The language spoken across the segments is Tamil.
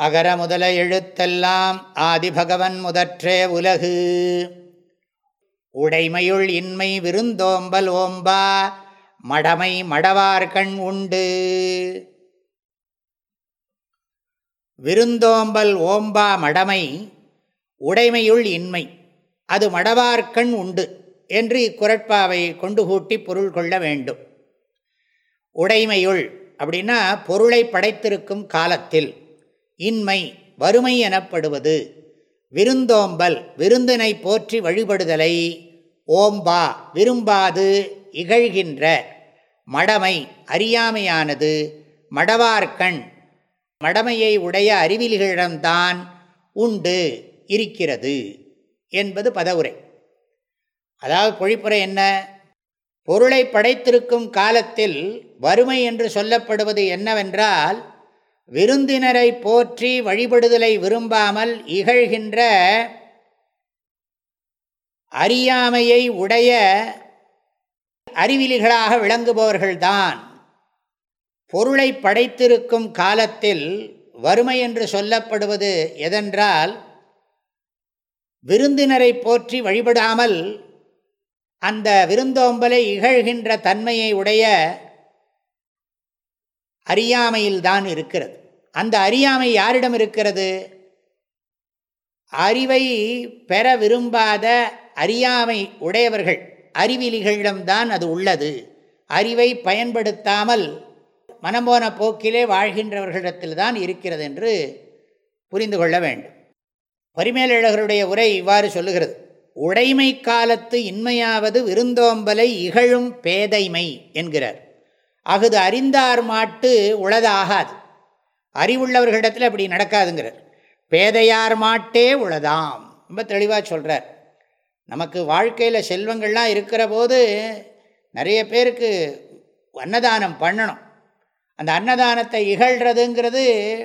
அகர முதல எழுத்தெல்லாம் ஆதிபகவன் முதற்றே உலகு. உடைமையுள் இன்மை விருந்தோம்பல் ஓம்பா மடமை மடவார்கண் உண்டு. விருந்தோம்பல் ஓம்பா மடமை உடைமையுள் இன்மை அது மடவார்கண் உண்டு என்று இக்குரட்பாவை கொண்டு கூட்டி பொருள் கொள்ள வேண்டும். உடைமையுள் அப்படின்னா பொருளை படைத்திருக்கும் காலத்தில். இன்மை வறுமை எனப்படுவது. விருந்தோம்பல் விருந்தினை போற்றி வழிபடுதலை. ஓம்பா விரும்பாது இகழ்கின்ற. மடமை அறியாமையானது. மடவார்கண் மடமையை உடைய அறிவிலிகளிடம்தான் உண்டு இருக்கிறது என்பது பதவுரை. அதாவது பொழிப்புரை என்ன? பொருளை படைத்திருக்கும் காலத்தில் வறுமை என்று சொல்லப்படுவது என்னவென்றால் விருந்தினரை போற்றி வழிபடுதலை விரும்பாமல் இகழ்கின்ற அறியாமையை உடைய அறிவிலிகளாக விளங்குபவர்கள்தான். பொருளை படைத்திருக்கும் காலத்தில் வறுமை என்று சொல்லப்படுவது எதென்றால் விருந்தினரை போற்றி வழிபடாமல் அந்த விருந்தோம்பலை இகழ்கின்ற தன்மையை உடைய அறியாமையில்தான் இருக்கிறது. அந்த அறியாமை யாரிடம் இருக்கிறது? அறிவை பெற விரும்பாத அறியாமை உடையவர்கள் அறிவிலிகளிடம்தான் அது உள்ளது. அறிவை பயன்படுத்தாமல் மனம்போன போக்கிலே வாழ்கின்றவர்களிடத்தில் தான் இருக்கிறது என்று புரிந்து கொள்ள வேண்டும். பரிமேலழகருடைய உரை இவ்வாறு சொல்லுகிறது. உடைமை காலத்து இன்மையாவது விருந்தோம்பலை இகழும் பேதைமை என்கிறார். அகுது அறிந்தார் மாட்டு உளதாகாது. அறிவுள்ளவர்களிடத்தில் அப்படி நடக்காதுங்கிறார். பேதையார் மாட்டே உளதாம். ரொம்ப தெளிவாக சொல்கிறார் நமக்கு வாழ்க்கையில் செல்வங்கள்லாம் இருக்கிற போது நிறைய பேருக்கு அன்னதானம் பண்ணணும். அந்த அன்னதானத்தை இகழ்கிறதுங்கிறது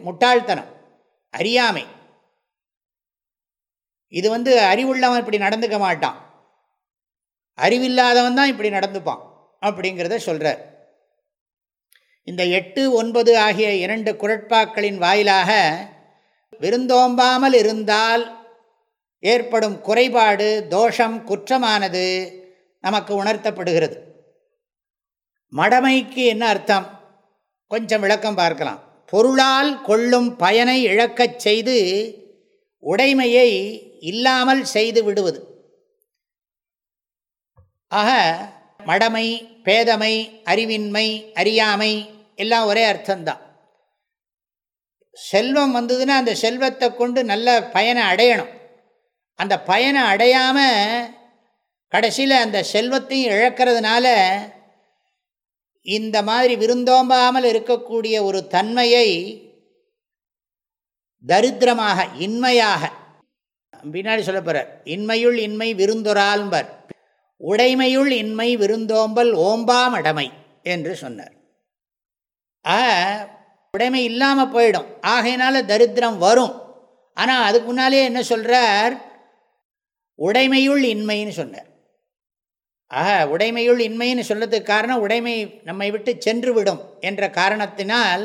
முட்டாள்தனம் அறியாமை. இது வந்து அறிவுள்ளவன் இப்படி நடந்துக்க மாட்டான். அறிவில்லாதவன் தான் இப்படி நடந்துப்பான் அப்படிங்கிறத சொல்கிறார் இந்த எட்டு ஒன்பது ஆகிய இரண்டு குரட்பாக்களின் வாயிலாக விருந்தோம்பாமல் இருந்தால் ஏற்படும் குறைபாடு தோஷம் குற்றமானது நமக்கு உணர்த்தப்படுகிறது. மடமைக்கு என்ன அர்த்தம்? கொஞ்சம் விளக்கம் பார்க்கலாம். பொருளால் கொள்ளும் பயனை இழக்கச் செய்து உடைமையை இல்லாமல் செய்து விடுவது. ஆக மடமை பேதமை அறிவின்மை அறியாமை எல்லாம் ஒரே அர்த்தம்தான். செல்வம் வந்ததுன்னா அந்த செல்வத்தை கொண்டு நல்ல பயனை அடையணும். அந்த பயனை அடையாமல் கடைசியில் அந்த செல்வத்தையும் இழக்கிறதுனால இந்த மாதிரி விருந்தோம்பாமல் இருக்கக்கூடிய ஒரு தன்மையை தரித்திரமாக இன்மையாக பின்னாடி சொல்ல போகிறார் இன்மையுள் இன்மை விருந்தொரால்பர் உடைமையுள் இன்மை விருந்தோம்பல் ஓம்பாமடமை என்று சொன்னார். ஆ உடைமை இல்லாமல் போயிடும். ஆகையினால தரித்திரம் வரும். ஆனால் அதுக்கு முன்னாலே என்ன சொல்கிறார் உடைமையுள் இன்மைன்னு சொன்னார். ஆக உடைமையுள் இன்மைன்னு சொல்கிறதுக்கு காரணம் உடைமை நம்மை விட்டு சென்று விடும் என்ற காரணத்தினால்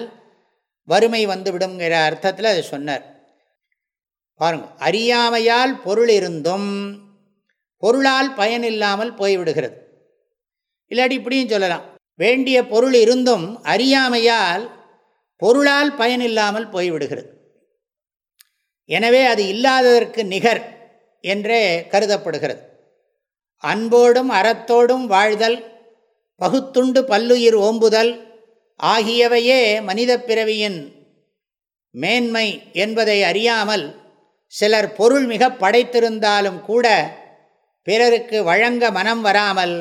வறுமை வந்து விடுங்கிற அர்த்தத்தில் அது சொன்னார். பாருங்க அறியாமையால் பொருள் இருந்தும் பொருளால் பயனில்லாமல் போய்விடுகிறது. இல்லாட்டி இப்படியும் சொல்லலாம். வேண்டிய பொருள் இருந்தும் அறியாமையால் பொருளால் பயனில்லாமல் போய்விடுகிறது. எனவே அது இல்லாததற்கு நிகர் என்றே கருதப்படுகிறது. அன்போடும் அறத்தோடும் வாழ்தல் பகுத்துண்டு பல்லுயிர் ஓம்புதல் ஆகியவையே மனித பிறவியின் மேன்மை என்பதை அறியாமல் சிலர் பொருள் மிக படைத்திருந்தாலும் கூட பிறருக்கு வழங்க மனம் வராமல்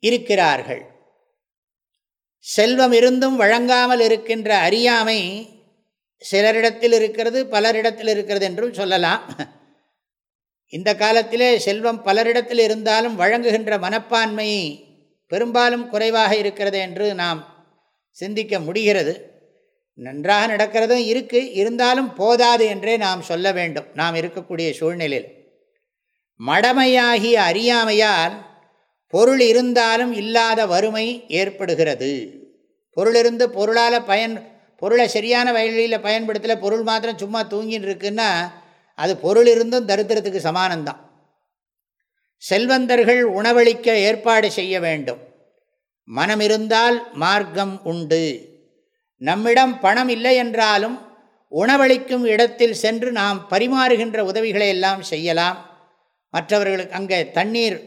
இருக்கிறார்கள். செல்வம் இருந்தும் வழங்காமல் இருக்கின்ற அறியாமை சிலரிடத்தில் இருக்கிறது பலரிடத்தில் இருக்கிறது என்றும் சொல்லலாம். இந்த காலத்திலே செல்வம் பலரிடத்தில் இருந்தாலும் வழங்குகின்ற மனப்பான்மை பெரும்பாலும் குறைவாக இருக்கிறது என்று நாம் சிந்திக்க முடிகிறது. நன்றாக நடக்கிறதும் இருக்குது இருந்தாலும் போதாது என்றே நாம் சொல்ல வேண்டும். நாம் இருக்கக்கூடிய சூழ்நிலையில் மடமையாகிய அறியாமையால் பொருள் இருந்தாலும் இல்லாத வறுமை ஏற்படுகிறது. பொருள் இருந்து பொருளால் பயன் பொருளை சரியான வழியில் பயன்படுத்தலை பொருள் மாத்திரம் சும்மா தூங்கின்னு இருக்குன்னா அது பொருள் இருந்தும் தரித்திரத்துக்கு சமானந்தான் செல்வந்தர்கள் உணவளிக்க ஏற்பாடு செய்ய வேண்டும். மனம் இருந்தால் மார்க்கம் உண்டு. நம்மிடம் பணம் இல்லை என்றாலும் உணவளிக்கும் இடத்தில் சென்று நாம் பரிமாறுகின்ற உதவிகளை எல்லாம் செய்யலாம். மற்றவர்களுக்கு அங்கே தண்ணீர்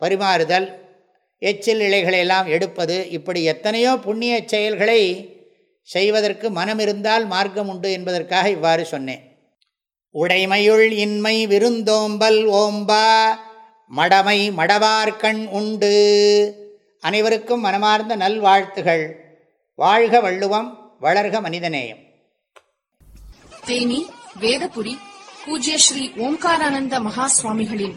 பரிமாறுதல் எச்சில் இலைகளை எல்லாம் எடுப்பது இப்படி எத்தனையோ புண்ணிய செயல்களை செய்வதற்கு மனம் இருந்தால் மார்க்கம் உண்டு என்பதற்காக இவ்வாறு சொன்னேன். உடைமையுள் இன்மை விருந்தோம்பல் ஓம்பா மடமை மடவார்கண் உண்டு. அனைவருக்கும் மனமார்ந்த நல்வாழ்த்துகள். வாழ்க வள்ளுவம் வளர்க மனிதநேயம். தேனி வேதபுரி பூஜ்ய ஸ்ரீ ஓம்காரானந்த மகா சுவாமிகளின்